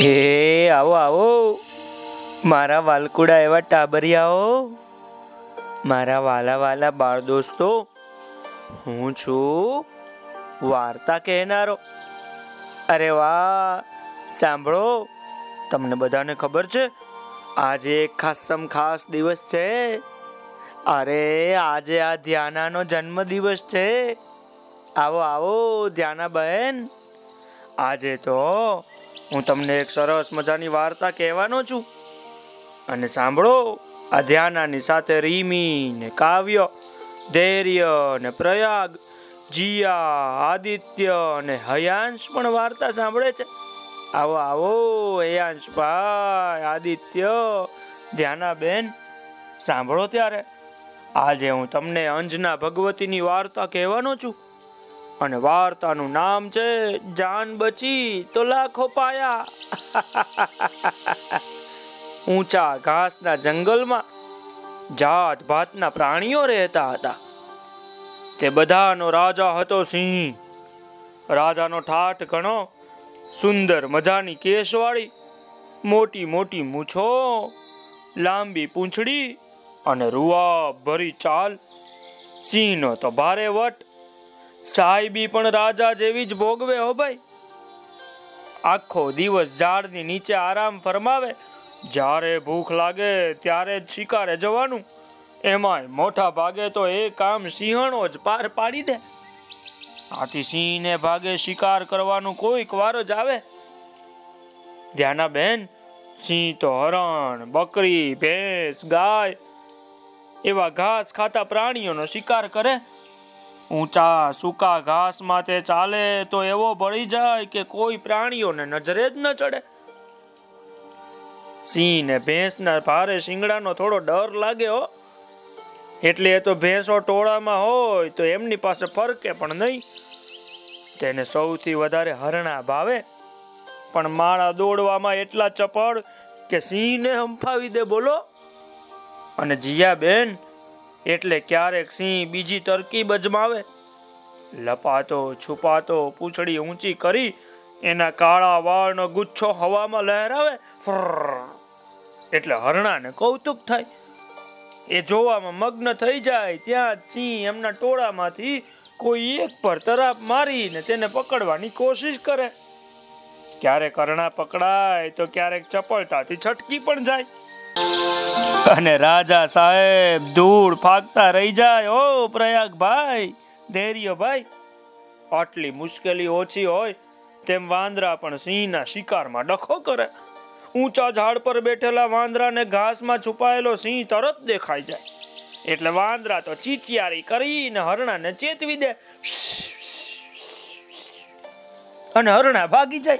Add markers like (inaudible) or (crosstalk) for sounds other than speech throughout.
એ, આવો આવો. મારા વાલકુડા એવા ટાબરિયાઓ. મારા વાલા વાલા બાળ દોસ્તો, હું છું વાર્તા કહેનારો. અરે વાહ, સાંભળો. તમને બધાને ખબર છે, આજે એક ખાસમ ખાસ દિવસ છે. અરે, આજે આ ધ્યાનાનો જન્મ દિવસ છે. આવો આવો ધ્યાના બહેન આજે તો હું તમને એક સરસ મજાની વાર્તા કહેવાનો છું. અને સાંભળો, આ ધ્યાનાની સાથે રીમી ને કાવ્ય, ધૈર્ય ને પ્રયાગ, જીયા, આદિત્ય અને હયાંશ પણ વાર્તા સાંભળે છે. આવો આવો, હયાંશ ભાઈ, આદિત્ય, ધ્યાનાબેન, સાંભળો ત્યારે. આજે હું તમને અંજના ભગવતીની વાર્તા કહેવાનો છું. અને વાર્તાનું નામ છે જાન બચી તો લાખો પાયા. (laughs) ઊંચા ઘાસના જંગલમાં જાત ભાતના પ્રાણીઓ રહેતા હતા. તે બધાનો રાજા હતો સિંહ. રાજાનો ઠાઠ ઘણો, સુંદર મજાની કેશવાળી, મોટી મોટી મૂછો, લાંબી પૂંછડી અને રૂવા ભરી ચાલ. સિંહનો તો ભારે વટ સાહેબી પણ રાજા જેવી જ ભોગવે હો ભાઈ. આખો દિવસ ઝાડની નીચે આરામ ફરમાવે. જ્યારે ભૂખ લાગે ત્યારે જ શિકારે જવાનું. એમાંય મોટા ભાગે તો એ કામ સિંહણો જ પાર પાડી દે. આથી સિંહને ભાગે શિકાર કરવાનું કોઈક વાર જ આવે. ધ્યાના બેન, સિંહ તો હરણ, બકરી, ભેંસ, ગાય એવા ઘાસ ખાતા પ્રાણીઓનો શિકાર કરે. ઊંચા સૂકા ઘાસમાં તે ચાલે તો એવો ભળી જાય કે કોઈ પ્રાણીઓને નજરે જ ન ચડે. સિંહ ને ભેંસના ભારે શિંગડાનો થોડો ડર લાગે હો. એટલે એ તો ભેંસો ટોળામાં હોય તો એમની પાસે ફરકે પણ નહીં. તેને સૌથી વધારે હરણા ભાવે. પણ માળા દોડવામાં એટલા ચપળ કે સિંહને હંફાવી દે બોલો. અને જીયા બેન એટલે ક્યારેક સિંહ બીજી તરકીબ અજમાવે લપાતો, છુપાતો, પૂંછડી ઊંચી કરી એના કાળા વાળનો ગુચ્છો હવામાં લહેરાવે. એટલે હરણાને કૌતુક થાય. એ જોવામાં મગ્ન થઈ જાય, ત્યાં જ સિંહ એમના ટોળામાંથી કોઈ એક પર તરાપ મારીને તેને પકડવાની કોશિશ કરે. ક્યારેક હરણા પકડાય તો ક્યારેક ચપળતાથી છટકી પણ જાય. અને રાજા સાહેબ ધૂળ ફાકતા રહી જાય. ઓ પ્રયાગ ભાઈ ધૈર્ય ભાઈ, આટલી મુશ્કેલી ઓછી હોય તેમ વાંદરા પણ સિંહના શિકારમાં ડખો કરે. ઊંચા ઝાડ પર બેઠેલા વાંદરાને ઘાસમાં છુપાયેલો સિંહ તરત દેખાઈ જાય. એટલે વાંદરા તો ચીચિયારી કરીને હરણાને ચેતવી દે. અને હરણા ભાગી જાય.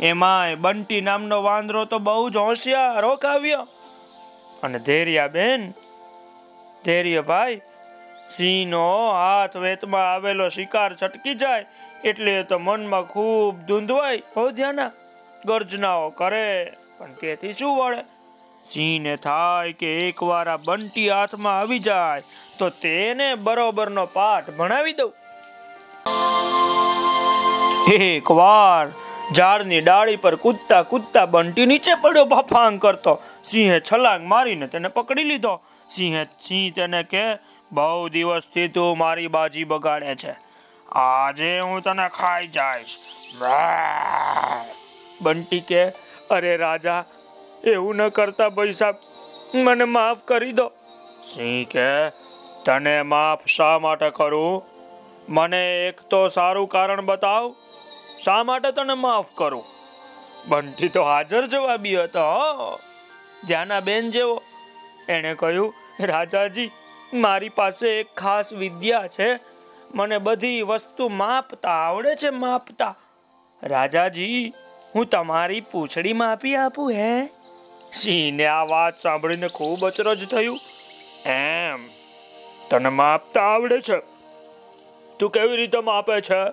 એમાંય બંટી નામનો વાંદરો તો બહુ જ હોશિયાર, હો કાવ્ય. અને ધૈર્યા બેન ધૈર્યભાઈ સિંહનો હાથ વેતમાં આવેલો શિકાર છટકી જાય એટલે તો મનમાં ખૂબ ધૂંધવાય બહુ ધ્યાના, ગર્જનાઓ કરે, પણ તેથી શું વળે? સિંહને થાય કે એકવાર આ બંટી હાથમાં આવી જાય, તો તેને બરોબરનો પાઠ ભણાવી દઉં. એક વાર ઝાડની ડાળી પર કૂદતા કૂદતા બંટી નીચે પડ્યો, ભાફાંગ કરતો. સિંહે છલાંગ મારીને તેને પકડી લીધો. સિંહે સિંહ તેને કે, બહુ દિવસથી તું મારી બાજી બગાડે છે. આજે હું તને ખાઈ જઈશ. બંટી કે, અરે રાજા, એવું ન કરતા ભાઈ સાહેબ મને માફ કરી દો. સિંહ કે, તને માફ શા માટે કરું? મને એક તો સારું કારણ બતાવ. શા માટે તને માફ કરું? બંટી તો હાજર જવાબી હતો ધ્યાનાબેન જેવો. એણે કહ્યું, રાજાજી, મારી પાસે એક ખાસ વિદ્યા છે. મને બધી વસ્તુ માપતા આવડે છે, માપતા. રાજાજી, હું તમારી પૂંછડી માપી આપું, હે? સિંહને આ વાત સાંભળીને ખૂબ અચરજ થયું. એમ? તને માપતા આવડે છે? તું કેવી રીતે માપે છે?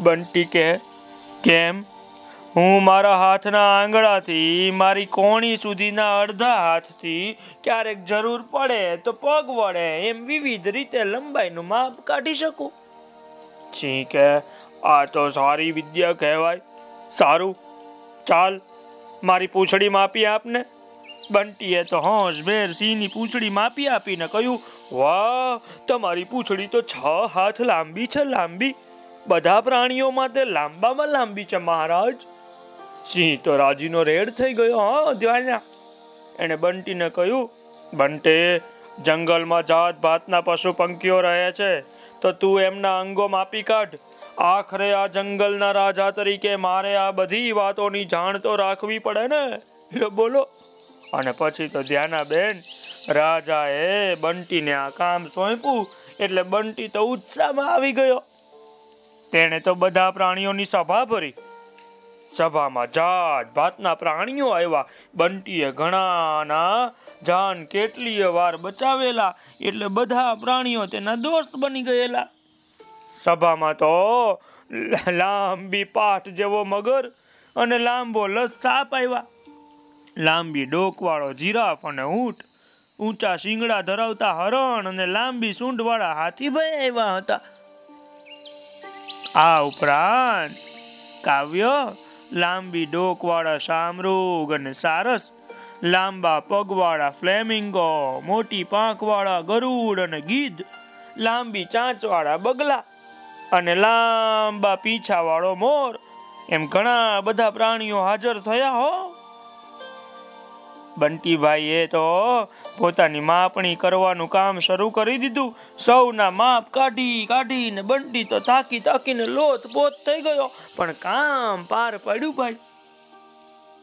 બંટી કે, કેમ? હું મારા હાથના આંગળાથી, મારી કોણી સુધીના અડધા હાથથી ક્યારેક જરૂર પડે તો પગ વડે એમ વિવિધ રીતે લંબાઈનું માપ કાઢી શકું. છીકે આ તો સારી વિદ્યા કહેવાય. સારું. ચાલ, મારી પૂંછડી માપી આપને. બંટીએ તો હોંશ ભેર સિંહની પૂંછડી માપી આપીને કહ્યું, વાહ, તમારી પૂંછડી તો છ હાથ લાંબી છે લાંબી. બધા પ્રાણીઓમાં તે લાંબામાં લાંબી છે મહારાજ. સિંહ તો રાજીનો રેડ થઈ ગયો, હા ધ્યાના એણે બંટીને કહ્યું, બંટે, જંગલમાં જાત ભાતના પશુ પંખીઓ રહે છે, તો તું એમના અંગો માપી કાઢ. આખરે આ જંગલના રાજા તરીકે મારે આ બધી વાતોની જાણ તો રાખવી પડે ને? એટલે બોલો. અને પછી તો ધ્યાના બેન, રાજાએ બંટીને આ કામ સોંપ્યું, એટલે બંટી તો ઉત્સાહમાં આવી ગયો. તેણે તો બધા પ્રાણીઓની સભા ભરી. સભામાં જાત ભાતના પ્રાણીઓ આવ્યા. બંટીએ ઘણાના જાન કેટલીય વાર બચાવેલા, એટલે બધા પ્રાણીઓ તેના દોસ્ત બની ગયેલા. સભામાં તો લાંબી પાઠ જેવો મગર અને લાંબો લસ સાપ આવ્યા. લાંબી ડોકવાળો જીરાફ અને ઊંટ, ઊંચા શિંગડા ધરાવતા હરણ અને લાંબી સૂંઢવાળા હાથીભાઈ આવ્યા હતા. આ ઉપરાંત કાવ્ય લાંબી ડોકવાળા શામરૂગ અને સારસ, લાંબા પગવાળા ફ્લેમિંગો, મોટી પાંખવાળા ગરુડ અને ગીધ, લાંબી ચાંચવાળા બગલા અને લાંબા પીછાવાળો મોર. એમ ઘણા બધા પ્રાણીઓ હાજર થયા હો. બંટીભાઈએ તો પોતાની માપણી કરવાનું કામ શરૂ કરી દીધું. સૌના માપ કાઢી કાઢીને બંટી તો થાકી થાકીને લોથ પોત થઈ ગયો, પણ કામ પાર પડ્યું ભાઈ.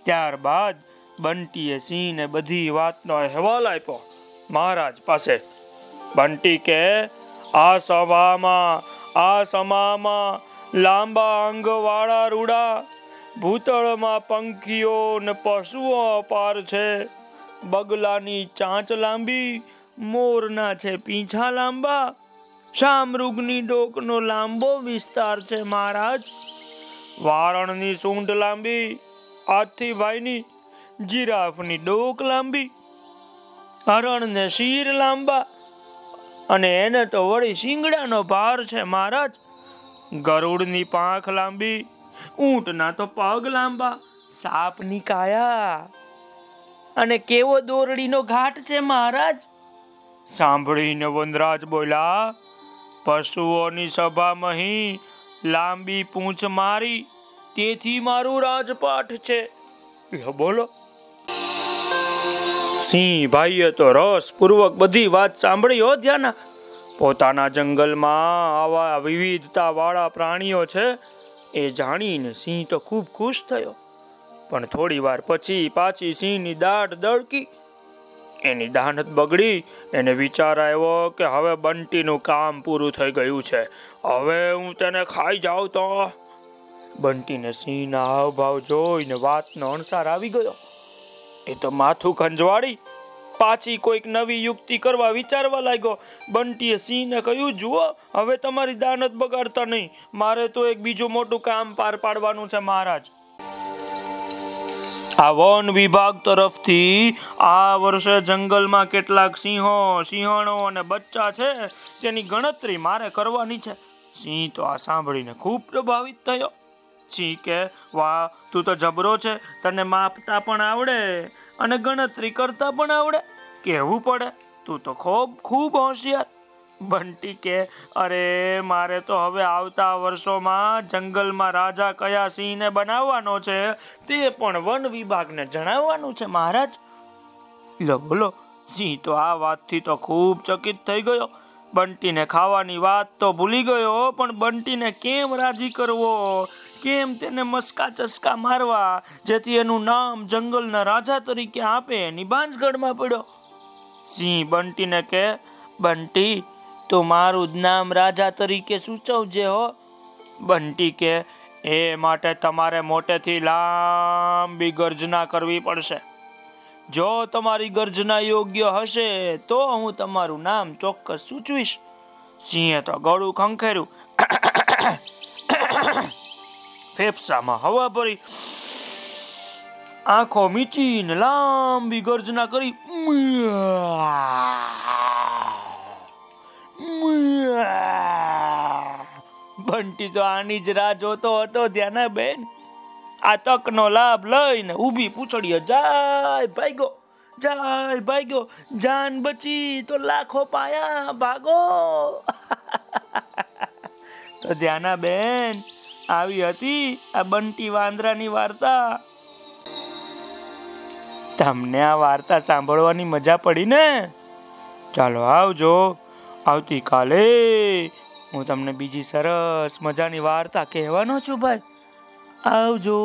ત્યારબાદ બંટીએ સિંહને બધી વાતનો અહેવાલ આપ્યો. મહારાજ પાસે બંટી કે, આ સભામાં, આ સમામાં લાંબા અંગવાળા રૂડા ભૂતળમાં પંખીઓ ને પશુઓ અપાર છે. બગલાની ચાંચ લાંબી, મોરના છે પીંછા લાંબા. શામૃગની ડોકનો લાંબો વિસ્તાર છે મહારાજ. વારણની સૂંઢ લાંબી, હાથીભાઈની જીરાફની ડોક લાંબી. હરણને શીર લાંબા અને એને તો વળી શિંગડાનો ભાર છે મહારાજ. ગરુડની પાંખ લાંબી ઊંટના તો પગ લાંબા. સાપની કાયા અને કેવો દોરડીનો ઘાટ છે મહારાજ? સાંભળીને વનરાજ બોલ્યા, પશુઓની સભામાં લાંબી પૂંછ મારી, તેથી મારું રાજપાઠ છે. બોલો. સિંહ ભાઈએ તો રસ પૂર્વક બધી વાત સાંભળી હો ધ્યાના. પોતાના જંગલમાં આવા વિવિધતા વાળા પ્રાણીઓ છે એ જાણીને સિંહ તો ખૂબ ખુશ થયો. પણ થોડી વાર પછી પાછી સિંહની દાઢ દળકી. એની દાનત બગડી, એને વિચાર આવ્યો કે હવે બંટીનું કામ પૂરું થઈ ગયું છે. હવે હું તેને ખાઈ જાઉં તો. બંટીને સિંહના હાવભાવ જોઈને વાતનો અણસાર આવી ગયો. એ તો માથું ખંજવાળી પાછી કોઈક નવી યુક્તિ કરવા વિચારવા લાગ્યો. બંટીએ સિંહને કહ્યું, જુઓ, હવે તમારી દાનત બગાડતા નહીં. મારે તો એક બીજું મોટું કામ પાર પાડવાનું છે, મહારાજ. આ વન વિભાગ તરફથી આ વર્ષે જંગલમાં કેટલાક સિંહો, સિંહણો અને બચ્ચા છે, તેની ગણતરી મારે કરવાની છે. સિંહ તો આ સાંભળીને ખૂબ પ્રભાવિત થયો. સિંહ કે, વાહ, તું તો જબરો છે. તને માપતા પણ આવડે. અને ગણતરી કરતા પણ આવડે. કહેવું પડે, તું તો ખૂબ ખૂબ હોશિયાર. બંટી કે, અરે, મારે તો હવે આવતા વર્ષોમાં જંગલમાં રાજા કયા સિંહને બનાવવાનો છે તે પણ વન વિભાગને જણાવવાનું છે, મહારાજ. લો, બોલો, સિંહ તો આ વાતથી તો ખૂબ ચકિત થઈ ગયો. બંટીને ખાવાની વાત તો ભૂલી ગયો, પણ બંટીને કેમ રાજી કરવો? કેમ તેને મસ્કા ચસ્કા મારવા, જેથી એનું નામ જંગલના રાજા તરીકે આપે એની બાંજગઢમાં પડ્યો. સિંહ બંટીને કે બંટી, તો મારું જ નામ રાજા તરીકે સૂચવજે હો. બંટી કે એ માટે તમારે મોટેથી લાંબી ગર્જના કરવી પડશે. જો તમારી ગર્જના યોગ્ય હશે, તો હું તમારું નામ ચોક્કસ સૂચવીશ. સિંહે તો ગળું ખંખેર્યું. ફેફસામાં હવા ભરી, આંખો મીચીને લાંબી ગર્જના કરી બંટી તો આની જ રાહ જોતો હતો, ધ્યાના બેન. આ તકનો લાભ લઈને ઊભી પૂછડીએ જાય ભાગ્યો જાય ભાગ્યો જાન બચી તો લાખો પાયા ભાગો. (laughs) તો ધ્યાના બેન આવી હતી આ બંટી વાંદરાની વાર્તા. તમને આ વાર્તા સાંભળવાની મજા પડી ને? ચાલો આવજો. આવતીકાલે હું તમને બીજી સરસ મજાની વાર્તા કહેવાનો છું ભાઈ. આવજો.